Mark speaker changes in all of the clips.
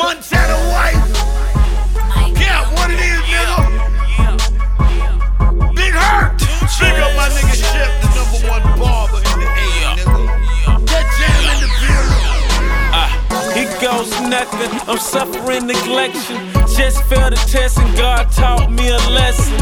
Speaker 1: Montana White. Yeah, what it is, nigga. Big Hurt. Big up my nigga Chef, the number one barber in the A, nigga. That jam in the building.
Speaker 2: Uh, he goes nothing. I'm suffering neglection. Just failed a test and God taught me a lesson.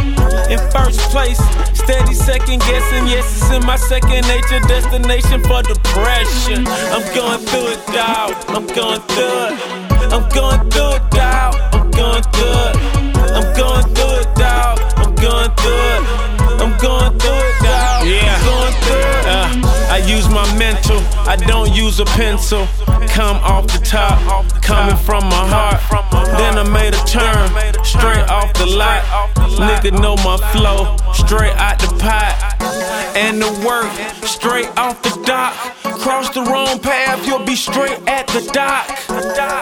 Speaker 2: In first place, steady second guessing. Yes, it's in my second nature. Destination for depression. I'm going through it, dog. I'm going through it. I'm going through it, dog. I'm going through it. I'm going through it, dog. I'm going through it. I'm going through it, dog. Yeah. I'm going through it. Uh, I use my mental. I don't use a pencil. Come off the top, coming from my heart. Then I made a turn, straight off the lot. Nigga know my flow, straight out the pot. And the work, straight off the dock. Cross the wrong path, you'll be straight at the dock.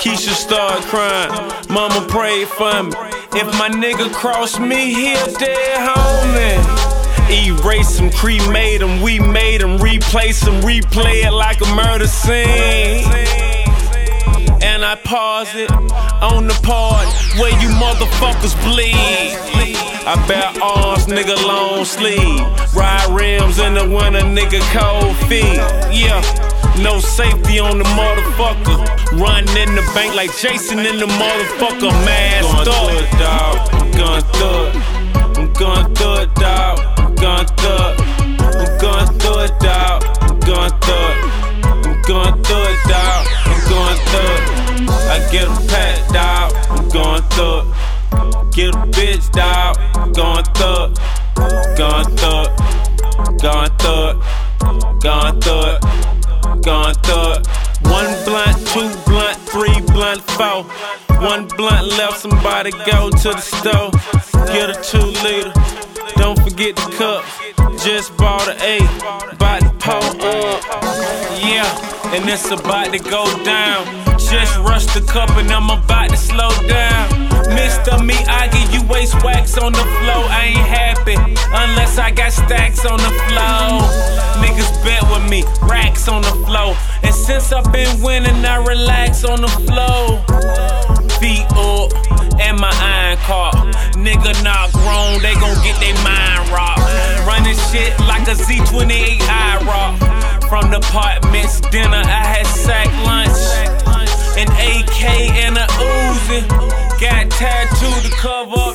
Speaker 2: Keisha started crying, mama prayed for me. If my nigga cross me, he a dead homie. Erase him, cremate him, we made him, replace him, replay it like a murder scene. And I pause it on the part where you motherfuckers bleed. I bear arms, nigga, long sleeve. Ride rims in the winter, nigga, cold feet. Yeah. No safety on the motherfucker. Run in the bank like Jason in the motherfucker. Masked up. dog. I'm going through it. I'm going through it, dog. Bitch, dog. Going thug, it. thug, through thug, it. Going through it. One blunt, two blunt, three blunt, four. One blunt left, somebody go to the store. Get a two liter. Don't forget the cup. Just bought an eight. About to pull up. Yeah, and it's about to go down. Just rush the cup and I'm about to. Waste wax on the floor. I ain't happy unless I got stacks on the floor. Niggas bet with me, racks on the floor. And since I've been winning, I relax on the floor. Feet up and my iron caught. Nigga not grown, they gon' get their mind rocked. Running shit like a Z28 I rock. From the apartments, dinner, I had sack lunch. An AK and a Uzi. Got tattooed to cover